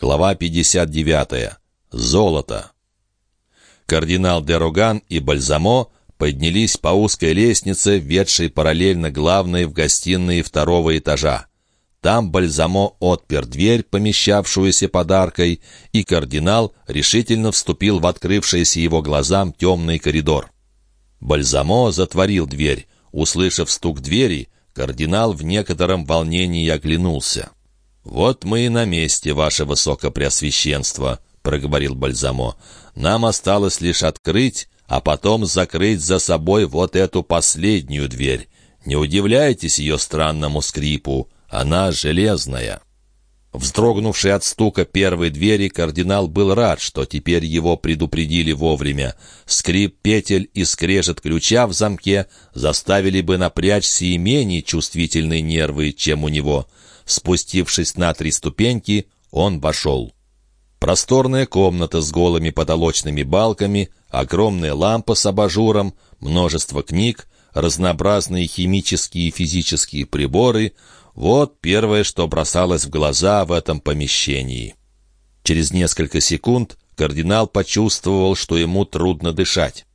Глава 59. Золото. Кардинал де Роган и Бальзамо поднялись по узкой лестнице, ведшей параллельно главной в гостиной второго этажа. Там Бальзамо отпер дверь, помещавшуюся подаркой, и кардинал решительно вступил в открывшийся его глазам темный коридор. Бальзамо затворил дверь. Услышав стук двери, кардинал в некотором волнении оглянулся. «Вот мы и на месте, ваше высокопреосвященство», — проговорил Бальзамо. «Нам осталось лишь открыть, а потом закрыть за собой вот эту последнюю дверь. Не удивляйтесь ее странному скрипу, она железная». Вздрогнувший от стука первой двери, кардинал был рад, что теперь его предупредили вовремя. Скрип петель и скрежет ключа в замке заставили бы напрячься и менее чувствительные нервы, чем у него. Спустившись на три ступеньки, он вошел. Просторная комната с голыми потолочными балками, огромная лампа с абажуром, множество книг, разнообразные химические и физические приборы — вот первое, что бросалось в глаза в этом помещении. Через несколько секунд кардинал почувствовал, что ему трудно дышать.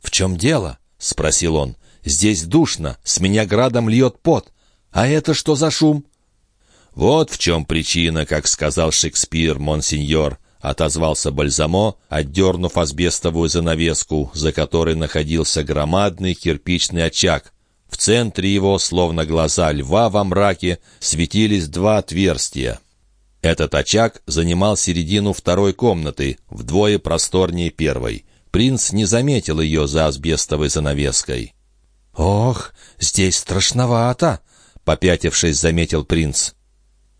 «В чем дело?» — спросил он. «Здесь душно, с меня градом льет пот. А это что за шум?» «Вот в чем причина, как сказал Шекспир, монсеньор», — отозвался Бальзамо, отдернув асбестовую занавеску, за которой находился громадный кирпичный очаг. В центре его, словно глаза льва во мраке, светились два отверстия. Этот очаг занимал середину второй комнаты, вдвое просторнее первой. Принц не заметил ее за асбестовой занавеской. «Ох, здесь страшновато!» — попятившись, заметил принц.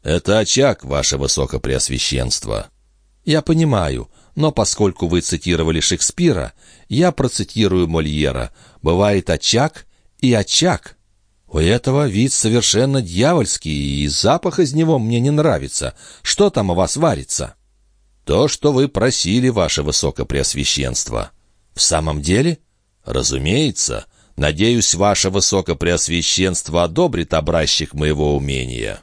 «Это очаг, ваше высокопреосвященство». «Я понимаю, но поскольку вы цитировали Шекспира, я процитирую Мольера. Бывает очаг и очаг. У этого вид совершенно дьявольский, и запах из него мне не нравится. Что там у вас варится?» «То, что вы просили, ваше высокопреосвященство». «В самом деле?» «Разумеется. Надеюсь, ваше высокопреосвященство одобрит образчик моего умения».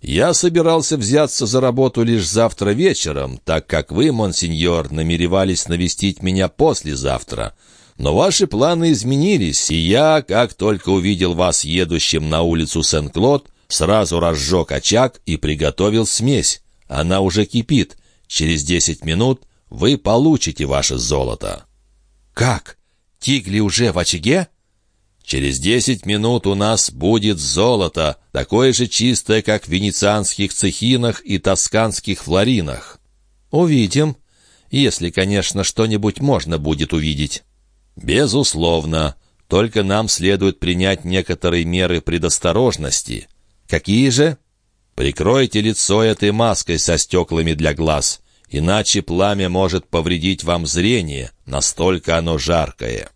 Я собирался взяться за работу лишь завтра вечером, так как вы, монсеньор, намеревались навестить меня послезавтра. Но ваши планы изменились, и я, как только увидел вас едущим на улицу Сен-Клод, сразу разжег очаг и приготовил смесь. Она уже кипит. Через десять минут вы получите ваше золото». «Как? Тигли уже в очаге?» Через десять минут у нас будет золото, такое же чистое, как в венецианских цехинах и тосканских флоринах. Увидим, если, конечно, что-нибудь можно будет увидеть. Безусловно, только нам следует принять некоторые меры предосторожности. Какие же? Прикройте лицо этой маской со стеклами для глаз, иначе пламя может повредить вам зрение, настолько оно жаркое.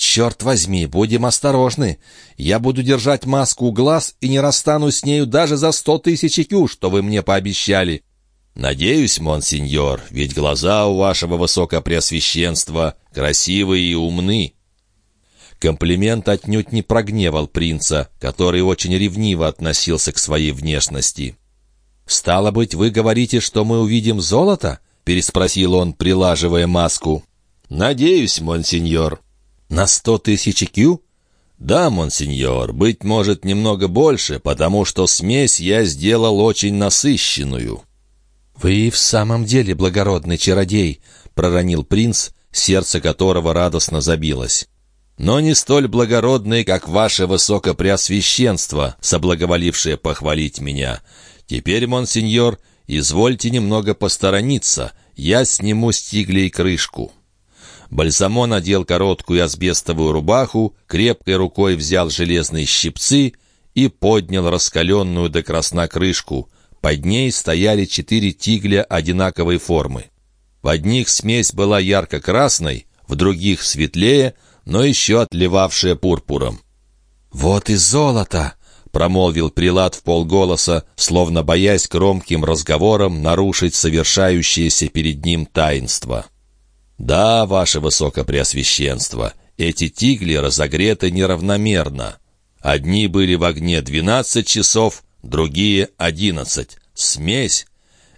«Черт возьми, будем осторожны. Я буду держать маску у глаз и не расстанусь с нею даже за сто тысяч кю, что вы мне пообещали». «Надеюсь, монсеньор, ведь глаза у вашего высокопреосвященства красивые и умны». Комплимент отнюдь не прогневал принца, который очень ревниво относился к своей внешности. «Стало быть, вы говорите, что мы увидим золото?» — переспросил он, прилаживая маску. «Надеюсь, монсеньор». «На сто тысяч кю?» «Да, монсеньор, быть может, немного больше, потому что смесь я сделал очень насыщенную». «Вы в самом деле благородный чародей», — проронил принц, сердце которого радостно забилось. «Но не столь благородный, как ваше высокопреосвященство, соблаговолившее похвалить меня. Теперь, монсеньор, извольте немного посторониться, я сниму стиглей крышку». Бальзамо надел короткую асбестовую рубаху, крепкой рукой взял железные щипцы и поднял раскаленную до красна крышку. Под ней стояли четыре тигля одинаковой формы. В одних смесь была ярко-красной, в других светлее, но еще отливавшая пурпуром. «Вот и золото!» — промолвил прилад в полголоса, словно боясь громким разговором нарушить совершающееся перед ним таинство. «Да, ваше высокопреосвященство, эти тигли разогреты неравномерно. Одни были в огне двенадцать часов, другие — одиннадцать. Смесь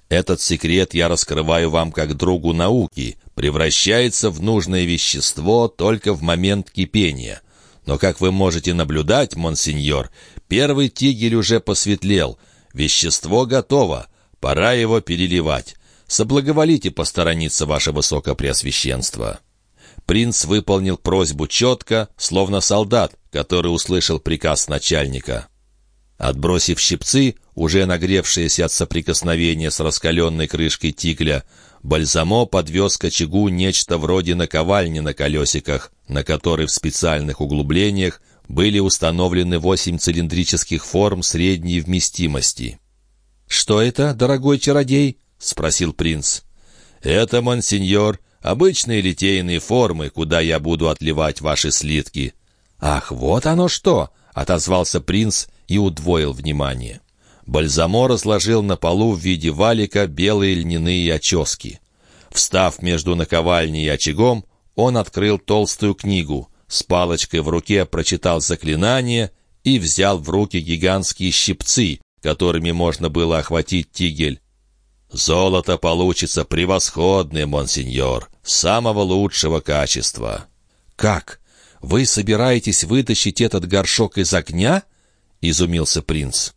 Этот секрет я раскрываю вам как другу науки, превращается в нужное вещество только в момент кипения. Но, как вы можете наблюдать, монсеньор, первый тигель уже посветлел, вещество готово, пора его переливать. Соблаговолите посторониться, ваше высокопреосвященство». Принц выполнил просьбу четко, словно солдат, который услышал приказ начальника. Отбросив щипцы, уже нагревшиеся от соприкосновения с раскаленной крышкой тигля, Бальзамо подвез к очагу нечто вроде наковальни на колесиках, на которой в специальных углублениях были установлены восемь цилиндрических форм средней вместимости. «Что это, дорогой чародей?» — спросил принц. «Это, монсеньор, обычные литейные формы, куда я буду отливать ваши слитки». «Ах, вот оно что!» — отозвался принц и удвоил внимание. Бальзамо разложил на полу в виде валика белые льняные очески. Встав между наковальней и очагом, он открыл толстую книгу, с палочкой в руке прочитал заклинание и взял в руки гигантские щипцы, которыми можно было охватить тигель. «Золото получится превосходное, монсеньор, самого лучшего качества». «Как? Вы собираетесь вытащить этот горшок из огня?» — изумился принц.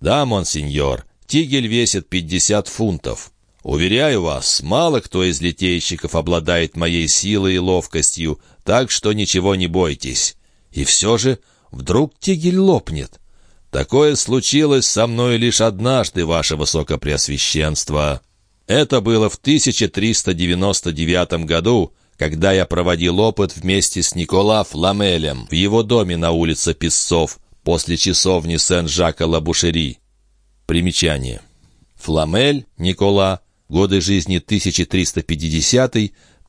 «Да, монсеньор, тигель весит пятьдесят фунтов. Уверяю вас, мало кто из литейщиков обладает моей силой и ловкостью, так что ничего не бойтесь. И все же вдруг тигель лопнет. Такое случилось со мной лишь однажды, ваше высокопреосвященство. Это было в 1399 году, когда я проводил опыт вместе с Никола Фламелем в его доме на улице Песцов после часовни Сен-Жака-Ла-Бушери. Примечание. Фламель Никола, годы жизни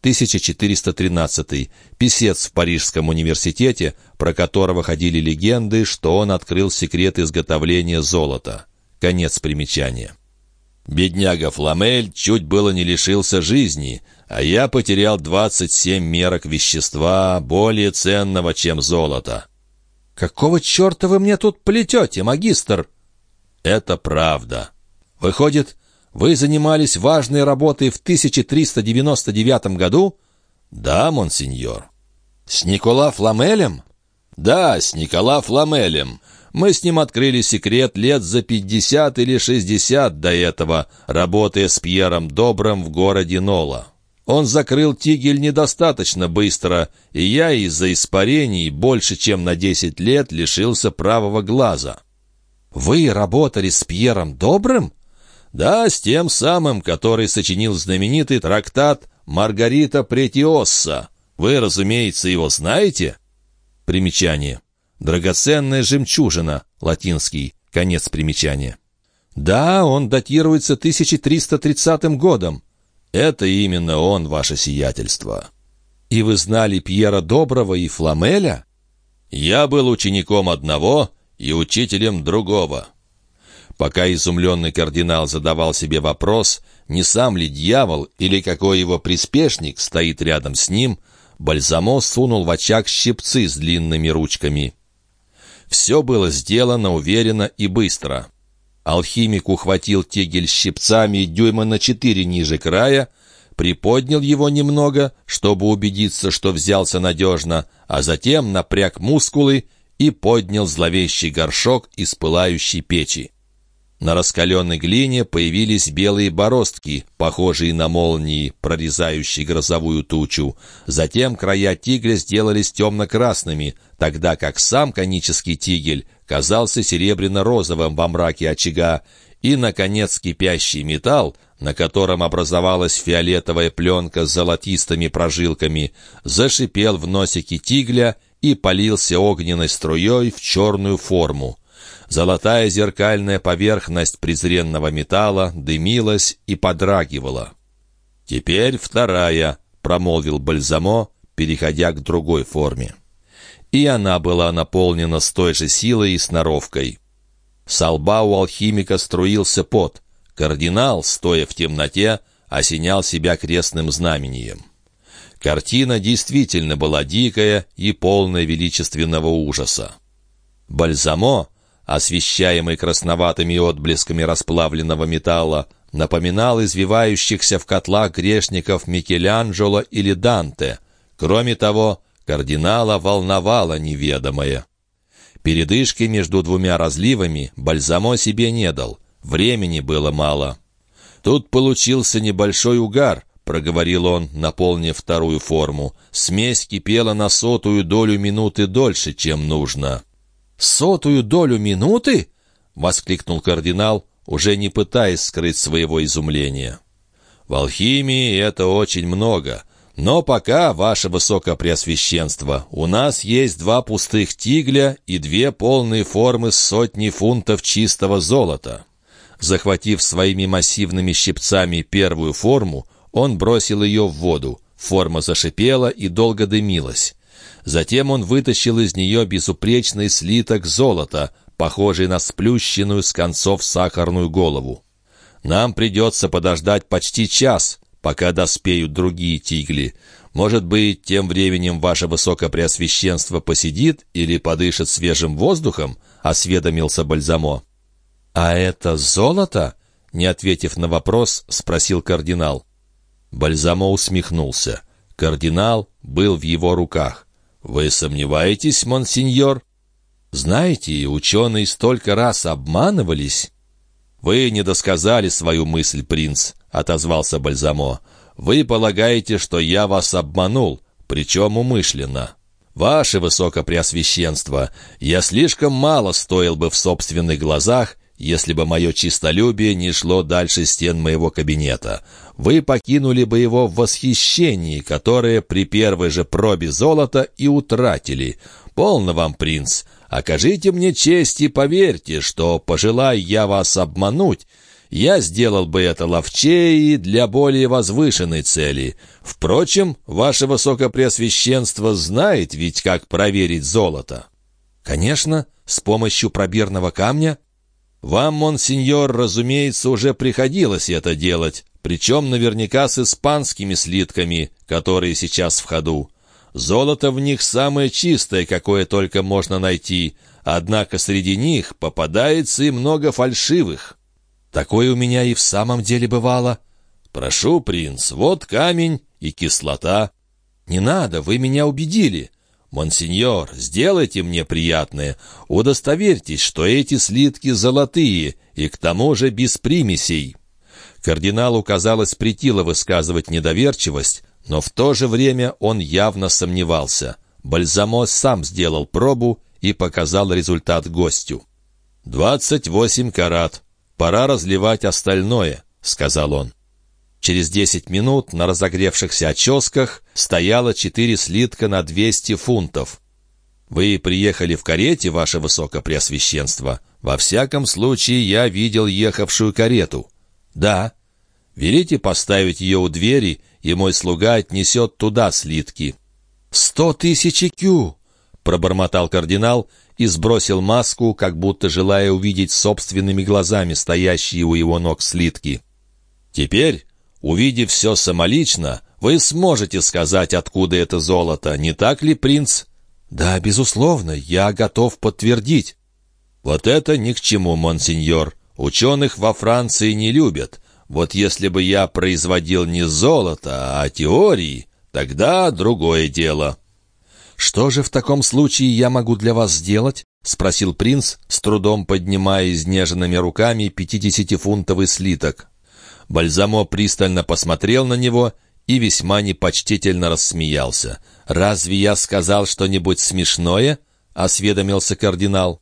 1350-1413, писец в Парижском университете, про которого ходили легенды, что он открыл секрет изготовления золота. Конец примечания. Бедняга Фламель чуть было не лишился жизни, а я потерял 27 мерок вещества, более ценного, чем золото. «Какого черта вы мне тут плетете, магистр?» «Это правда». «Выходит, вы занимались важной работой в 1399 году?» «Да, монсеньор». «С Никола Фламелем?» «Да, с Никола Фламелем. Мы с ним открыли секрет лет за пятьдесят или шестьдесят до этого, работая с Пьером Добрым в городе Нола. Он закрыл тигель недостаточно быстро, и я из-за испарений больше чем на десять лет лишился правого глаза». «Вы работали с Пьером Добрым?» «Да, с тем самым, который сочинил знаменитый трактат «Маргарита Претиосса». Вы, разумеется, его знаете?» Примечание. «Драгоценная жемчужина», латинский, конец примечания. «Да, он датируется 1330 годом». «Это именно он, ваше сиятельство». «И вы знали Пьера Доброго и Фламеля?» «Я был учеником одного и учителем другого». Пока изумленный кардинал задавал себе вопрос, не сам ли дьявол или какой его приспешник стоит рядом с ним, Бальзамо сунул в очаг щипцы с длинными ручками. Все было сделано уверенно и быстро. Алхимик ухватил тегель щипцами дюйма на четыре ниже края, приподнял его немного, чтобы убедиться, что взялся надежно, а затем напряг мускулы и поднял зловещий горшок из пылающей печи. На раскаленной глине появились белые бороздки, похожие на молнии, прорезающие грозовую тучу. Затем края тигля сделались темно-красными, тогда как сам конический тигель казался серебряно-розовым во мраке очага, и, наконец, кипящий металл, на котором образовалась фиолетовая пленка с золотистыми прожилками, зашипел в носике тигля и полился огненной струей в черную форму. Золотая зеркальная поверхность презренного металла дымилась и подрагивала. «Теперь вторая», — промолвил Бальзамо, переходя к другой форме. И она была наполнена с той же силой и сноровкой. С лба у алхимика струился пот. Кардинал, стоя в темноте, осенял себя крестным знамением. Картина действительно была дикая и полная величественного ужаса. Бальзамо, освещаемый красноватыми отблесками расплавленного металла, напоминал извивающихся в котлах грешников Микеланджело или Данте. Кроме того, кардинала волновало неведомое. Передышки между двумя разливами Бальзамо себе не дал. Времени было мало. Тут получился небольшой угар, проговорил он, наполнив вторую форму. Смесь кипела на сотую долю минуты дольше, чем нужно. «Сотую долю минуты?» — воскликнул кардинал, уже не пытаясь скрыть своего изумления. «В алхимии это очень много. Но пока, ваше высокопреосвященство, у нас есть два пустых тигля и две полные формы сотни фунтов чистого золота». Захватив своими массивными щипцами первую форму, он бросил ее в воду. Форма зашипела и долго дымилась. Затем он вытащил из нее безупречный слиток золота, похожий на сплющенную с концов сахарную голову. «Нам придется подождать почти час, пока доспеют другие тигли. Может быть, тем временем ваше высокопреосвященство посидит или подышит свежим воздухом?» — осведомился Бальзамо. «А это золото?» — не ответив на вопрос, спросил кардинал. Бальзамо усмехнулся. Кардинал был в его руках. «Вы сомневаетесь, монсеньор?» «Знаете, ученые столько раз обманывались». «Вы не досказали свою мысль, принц», — отозвался Бальзамо. «Вы полагаете, что я вас обманул, причем умышленно. Ваше Высокопреосвященство, я слишком мало стоил бы в собственных глазах, если бы мое чистолюбие не шло дальше стен моего кабинета. Вы покинули бы его в восхищении, которое при первой же пробе золота и утратили. Полно вам, принц, окажите мне честь и поверьте, что, пожелая я вас обмануть, я сделал бы это ловчее и для более возвышенной цели. Впрочем, ваше высокопреосвященство знает ведь, как проверить золото». «Конечно, с помощью пробирного камня вам, монсеньор, разумеется, уже приходилось это делать, причем наверняка с испанскими слитками, которые сейчас в ходу. Золото в них самое чистое, какое только можно найти, однако среди них попадается и много фальшивых. Такое у меня и в самом деле бывало. Прошу, принц, вот камень и кислота. Не надо, вы меня убедили. «Монсеньор, сделайте мне приятное. Удостоверьтесь, что эти слитки золотые и к тому же без примесей». Кардиналу, казалось, притило высказывать недоверчивость, но в то же время он явно сомневался. Бальзамо сам сделал пробу и показал результат гостю. «Двадцать восемь карат. Пора разливать остальное», — сказал он. Через десять минут на разогревшихся оческах стояло четыре слитка на двести фунтов. «Вы приехали в карете, ваше высокопреосвященство? Во всяком случае, я видел ехавшую карету». «Да». «Велите поставить ее у двери, и мой слуга отнесет туда слитки». «Сто тысяч кю!» — пробормотал кардинал и сбросил маску, как будто желая увидеть собственными глазами стоящие у его ног слитки. «Теперь Увидев все самолично, вы сможете сказать, откуда это золото, не так ли, принц?» «Да, безусловно, я готов подтвердить». «Вот это ни к чему, монсеньор. Ученых во Франции не любят. Вот если бы я производил не золото, а теории, тогда другое дело». «Что же в таком случае я могу для вас сделать?» — спросил принц, с трудом поднимая изнеженными руками пятидесятифунтовый слиток. Бальзамо пристально посмотрел на него и весьма непочтительно рассмеялся. «Разве я сказал что-нибудь смешное?» — осведомился кардинал.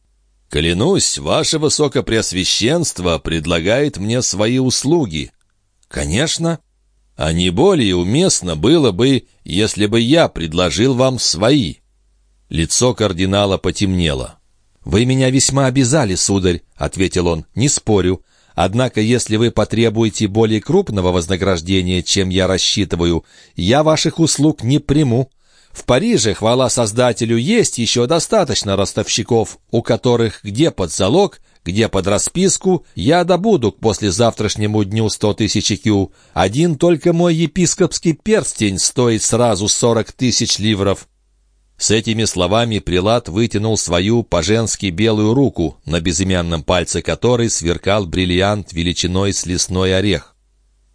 «Клянусь, ваше высокопреосвященство предлагает мне свои услуги». «Конечно». «А не более уместно было бы, если бы я предложил вам свои». Лицо кардинала потемнело. «Вы меня весьма обязали, сударь», — ответил он, — «не спорю. Однако, если вы потребуете более крупного вознаграждения, чем я рассчитываю, я ваших услуг не приму. В Париже, хвала Создателю, есть еще достаточно ростовщиков, у которых где под залог, где под расписку, я добуду к послезавтрашнему дню сто тысяч кю. Один только мой епископский перстень стоит сразу сорок тысяч ливров. С этими словами прилад вытянул свою по-женски белую руку, на безымянном пальце которой сверкал бриллиант величиной с лесной орех.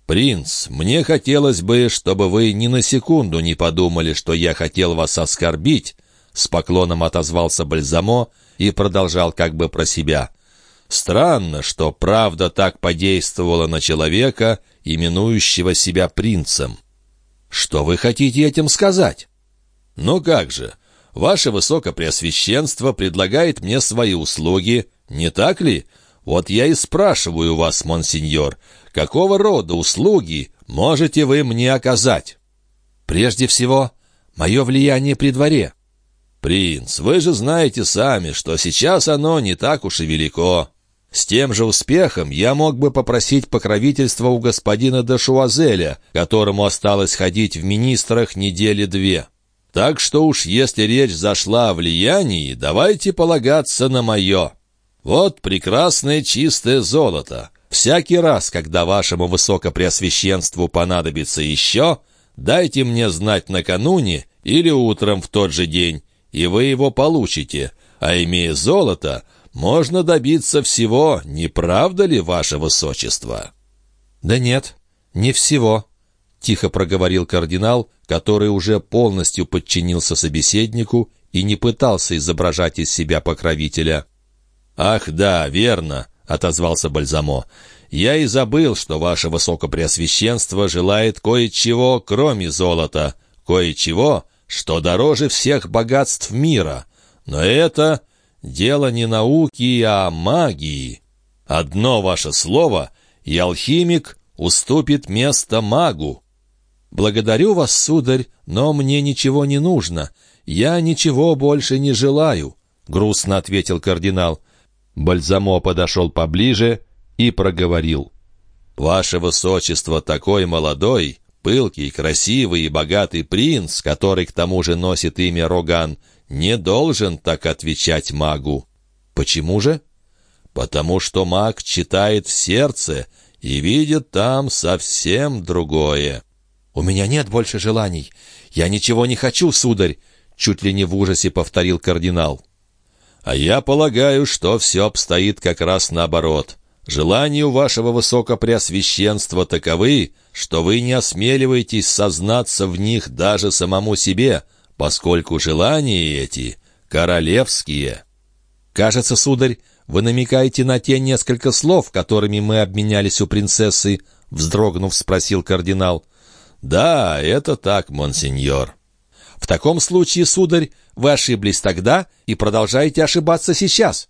«Принц, мне хотелось бы, чтобы вы ни на секунду не подумали, что я хотел вас оскорбить», с поклоном отозвался Бальзамо и продолжал как бы про себя. «Странно, что правда так подействовала на человека, именующего себя принцем». «Что вы хотите этим сказать?» «Ну как же, ваше высокопреосвященство предлагает мне свои услуги, не так ли? Вот я и спрашиваю вас, монсеньор, какого рода услуги можете вы мне оказать?» «Прежде всего, мое влияние при дворе». «Принц, вы же знаете сами, что сейчас оно не так уж и велико. С тем же успехом я мог бы попросить покровительства у господина де Шуазеля, которому осталось ходить в министрах недели две». Так что уж если речь зашла о влиянии, давайте полагаться на мое. Вот прекрасное чистое золото. Всякий раз, когда вашему высокопреосвященству понадобится еще, дайте мне знать накануне или утром в тот же день, и вы его получите. А имея золото, можно добиться всего, не правда ли, ваше высочество?» «Да нет, не всего», — тихо проговорил кардинал, который уже полностью подчинился собеседнику и не пытался изображать из себя покровителя. «Ах, да, верно», — отозвался Бальзамо. «Я и забыл, что ваше высокопреосвященство желает кое-чего, кроме золота, кое-чего, что дороже всех богатств мира. Но это дело не науки, а магии. Одно ваше слово, и алхимик уступит место магу». «Благодарю вас, сударь, но мне ничего не нужно. Я ничего больше не желаю», — грустно ответил кардинал. Бальзамо подошел поближе и проговорил. «Ваше высочество такой молодой, пылкий, красивый и богатый принц, который к тому же носит имя Роган, не должен так отвечать магу». «Почему же?» «Потому что маг читает в сердце и видит там совсем другое». «У меня нет больше желаний. Я ничего не хочу, сударь!» Чуть ли не в ужасе повторил кардинал. «А я полагаю, что все обстоит как раз наоборот. Желания у вашего высокопреосвященства таковы, что вы не осмеливаетесь сознаться в них даже самому себе, поскольку желания эти королевские». «Кажется, сударь, вы намекаете на те несколько слов, которыми мы обменялись у принцессы», — вздрогнув, спросил кардинал. «Да, это так, монсеньор». «В таком случае, сударь, вы ошиблись тогда и продолжаете ошибаться сейчас».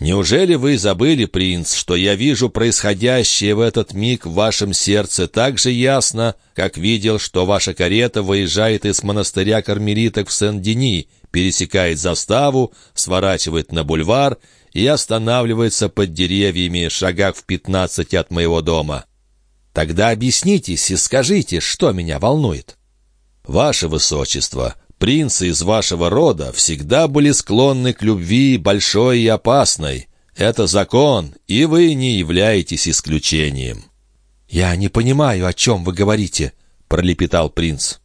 «Неужели вы забыли, принц, что я вижу происходящее в этот миг в вашем сердце так же ясно, как видел, что ваша карета выезжает из монастыря кармелиток в Сен-Дени, пересекает заставу, сворачивает на бульвар и останавливается под деревьями, шагах в пятнадцать от моего дома?» Тогда объяснитесь и скажите, что меня волнует. Ваше Высочество, принцы из вашего рода всегда были склонны к любви большой и опасной. Это закон, и вы не являетесь исключением». «Я не понимаю, о чем вы говорите», — пролепетал принц.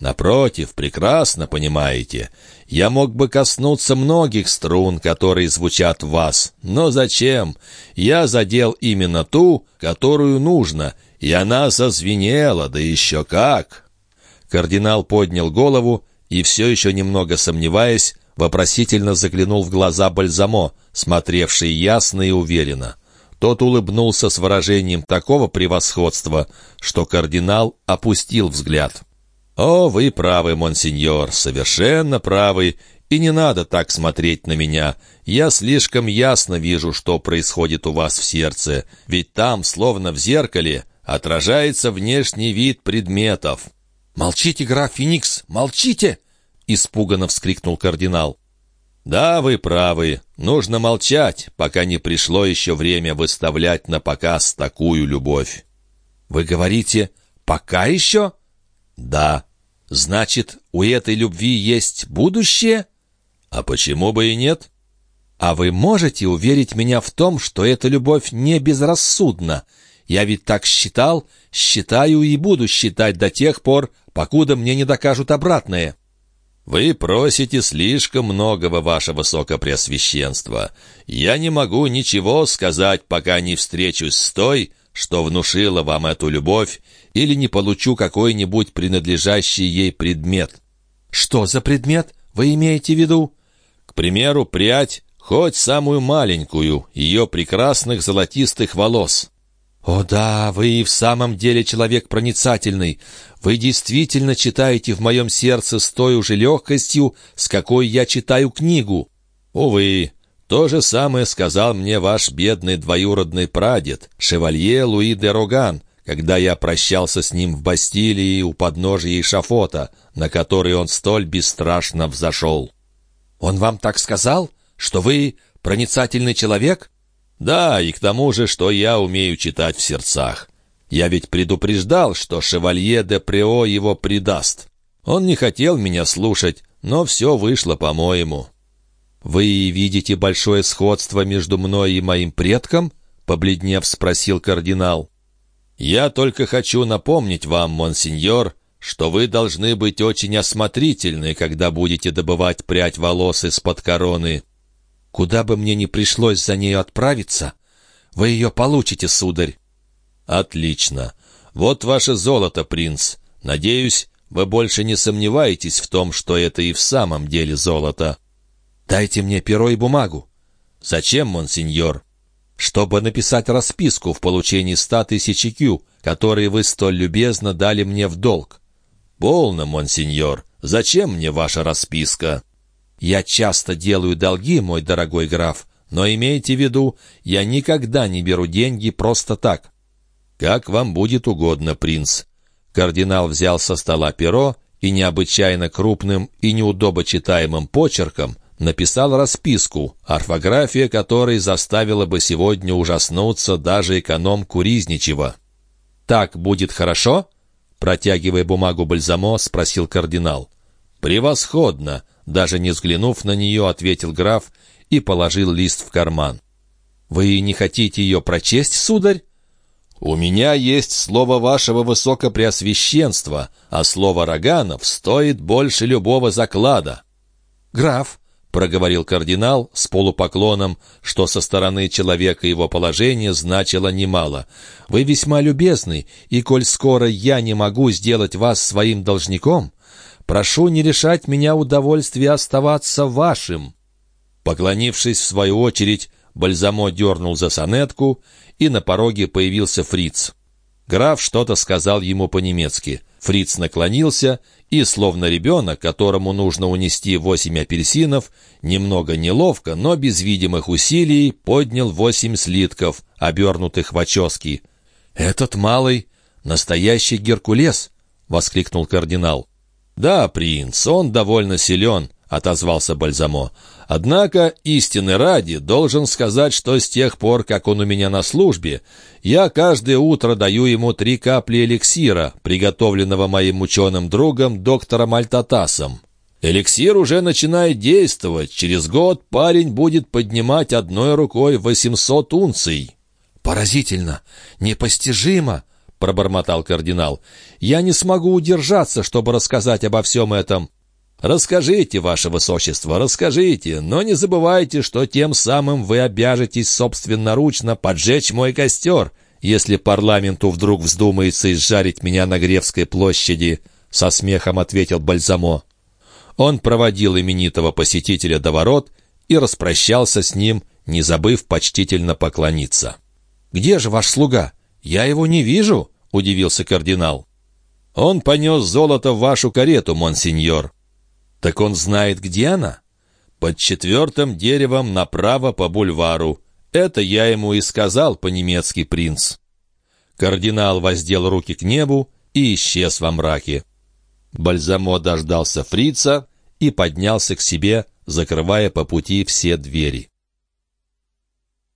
Напротив, прекрасно понимаете. Я мог бы коснуться многих струн, которые звучат в вас. Но зачем? Я задел именно ту, которую нужно, и она зазвенела, да еще как!» Кардинал поднял голову и, все еще немного сомневаясь, вопросительно заглянул в глаза Бальзамо, смотревший ясно и уверенно. Тот улыбнулся с выражением такого превосходства, что кардинал опустил взгляд. «О, вы правы, монсеньор, совершенно правы, и не надо так смотреть на меня. Я слишком ясно вижу, что происходит у вас в сердце, ведь там, словно в зеркале, отражается внешний вид предметов». «Молчите, граф Феникс, молчите!» — испуганно вскрикнул кардинал. «Да, вы правы. Нужно молчать, пока не пришло еще время выставлять на показ такую любовь». «Вы говорите, пока еще?» «Да». «Значит, у этой любви есть будущее?» «А почему бы и нет?» «А вы можете уверить меня в том, что эта любовь не безрассудна, я ведь так считал, считаю и буду считать до тех пор, покуда мне не докажут обратное». «Вы просите слишком многого, ваше высокопреосвященство. Я не могу ничего сказать, пока не встречусь с той, что внушила вам эту любовь, или не получу какой-нибудь принадлежащий ей предмет». «Что за предмет вы имеете в виду?» «К примеру, прядь, хоть самую маленькую, ее прекрасных золотистых волос». «О да, вы и в самом деле человек проницательный. Вы действительно читаете в моем сердце с той уже легкостью, с какой я читаю книгу». «Увы, то же самое сказал мне ваш бедный двоюродный прадед, шевалье Луи де Роган, когда я прощался с ним в Бастилии у подножия Ишафота, на который он столь бесстрашно взошел». «Он вам так сказал, что вы проницательный человек?» Да, и к тому же, что я умею читать в сердцах. Я ведь предупреждал, что шевалье де Прео его предаст. Он не хотел меня слушать, но все вышло по-моему. «Вы видите большое сходство между мной и моим предком?» — побледнев спросил кардинал. «Я только хочу напомнить вам, монсеньор, что вы должны быть очень осмотрительны, когда будете добывать прядь волос из-под короны. Куда бы мне ни пришлось за нею отправиться, вы ее получите, сударь. Отлично. Вот ваше золото, принц. Надеюсь, вы больше не сомневаетесь в том, что это и в самом деле золото. Дайте мне перо и бумагу. Зачем, монсеньор? Чтобы написать расписку в получении ста тысяч кю, которые вы столь любезно дали мне в долг. Полно, монсеньор. Зачем мне ваша расписка? Я часто делаю долги, мой дорогой граф, но имейте в виду, я никогда не беру деньги просто так». «Как вам будет угодно, принц». Кардинал взял со стола перо и необычайно крупным и неудобочитаемым почерком написал расписку, орфография которой заставила бы сегодня ужаснуться даже эконом Куризничева. «Так будет хорошо?» Протягивая бумагу Бальзамо, спросил кардинал. «Превосходно!» Даже не взглянув на нее, ответил граф и положил лист в карман. «Вы не хотите ее прочесть, сударь?» «У меня есть слово вашего высокопреосвященства, а слово Роганов стоит больше любого заклада». «Граф», — проговорил кардинал с полупоклоном, что со стороны человека его положения значило немало, «вы весьма любезны, и коль скоро я не могу сделать вас своим должником, Прошу не решать меня удовольствие оставаться вашим». Поклонившись в свою очередь, Бальзамо дернул за сонетку, и на пороге появился фриц. Граф что-то сказал ему по-немецки. Фриц наклонился и, словно ребенок, которому нужно унести восемь апельсинов, немного неловко, но без видимых усилий поднял восемь слитков, обернутых в очески. «Этот малый — настоящий Геркулес!» — воскликнул кардинал. «Да, принц, он довольно силен», — отозвался Бальзамо. «Однако, истины ради, должен сказать, что с тех пор, как он у меня на службе, я каждое утро даю ему три капли эликсира, приготовленного моим ученым другом доктором Альтатасом. Эликсир уже начинает действовать. Через год парень будет поднимать одной рукой 800 унций». «Поразительно! Непостижимо!» пробормотал кардинал. «Я не смогу удержаться, чтобы рассказать обо всем этом». «Расскажите, ваше высочество, расскажите, но не забывайте, что тем самым вы обяжетесь собственноручно поджечь мой костер, если парламенту вдруг вздумается изжарить меня на Гревской площади», — со смехом ответил Бальзамо. Он проводил именитого посетителя до ворот и распрощался с ним, не забыв почтительно поклониться. «Где же ваш слуга? Я его не вижу», удивился кардинал. «Он понес золото в вашу карету, монсеньор». «Так он знает, где она?» «Под четвертым деревом направо по бульвару. Это я ему и сказал по-немецки, принц». Кардинал воздел руки к небу и исчез во мраке. Бальзамо дождался фрица и поднялся к себе, закрывая по пути все двери.